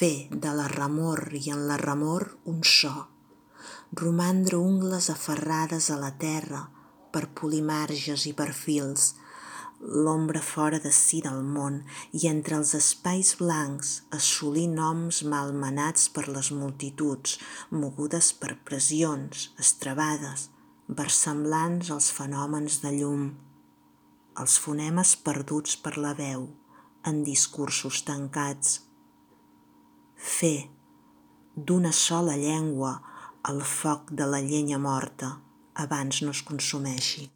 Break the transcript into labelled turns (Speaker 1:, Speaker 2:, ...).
Speaker 1: fer de la remor i en la remor un so, romandre ungles aferrades a la terra per polir marges i perfils, l'ombra fora de si del món i entre els espais blancs assolir noms malmenats per les multituds, mogudes per pressions, estrabades, versemblants als fenòmens de llum, els fonemes perduts per la veu, en discursos tancats. Fer d'una sola llengua el foc de la llenya morta abans no es consumeixi.